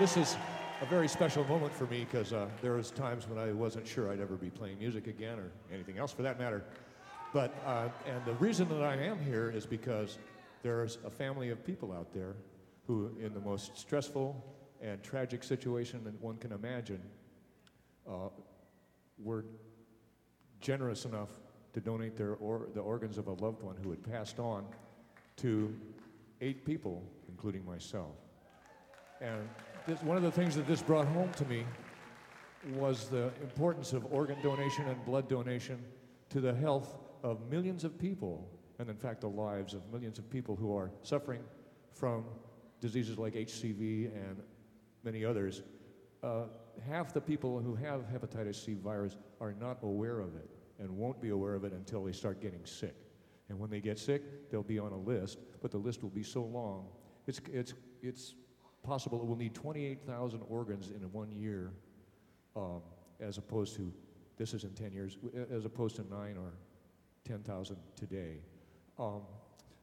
this is a very special moment for me because uh, there was times when I wasn't sure I'd ever be playing music again or anything else for that matter. But uh, and the reason that I am here is because there's a family of people out there who, in the most stressful and tragic situation that one can imagine, uh, were generous enough to donate their or, the organs of a loved one who had passed on to eight people, including myself. And this, one of the things that this brought home to me was the importance of organ donation and blood donation to the health of millions of people, and in fact, the lives of millions of people who are suffering from diseases like HCV and many others. Uh, half the people who have hepatitis C virus are not aware of it and won't be aware of it until they start getting sick. And when they get sick, they'll be on a list, but the list will be so long. It's, it's, it's possible it will need 28,000 organs in one year, um, as opposed to, this is in 10 years, as opposed to nine or 10,000 today. Um,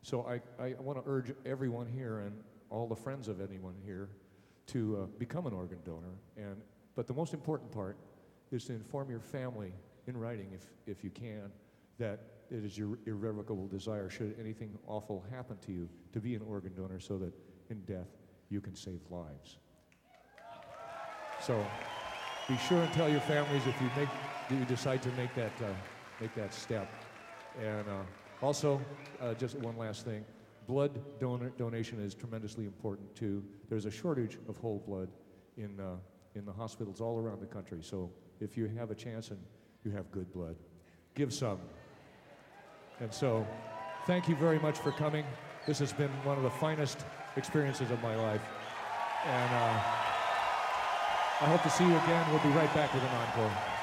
so I, I want to urge everyone here and all the friends of anyone here to uh, become an organ donor. And, but the most important part is to inform your family in writing, if, if you can, that it is your irrevocable desire, should anything awful happen to you, to be an organ donor so that in death you can save lives. So be sure and tell your families if you make if you decide to make that uh, make that step. And uh, also, uh, just one last thing, blood donor donation is tremendously important too. There's a shortage of whole blood in uh, in the hospitals all around the country. So if you have a chance and you have good blood, give some. And so, thank you very much for coming. This has been one of the finest experiences of my life. And uh, I hope to see you again. We'll be right back with an encore.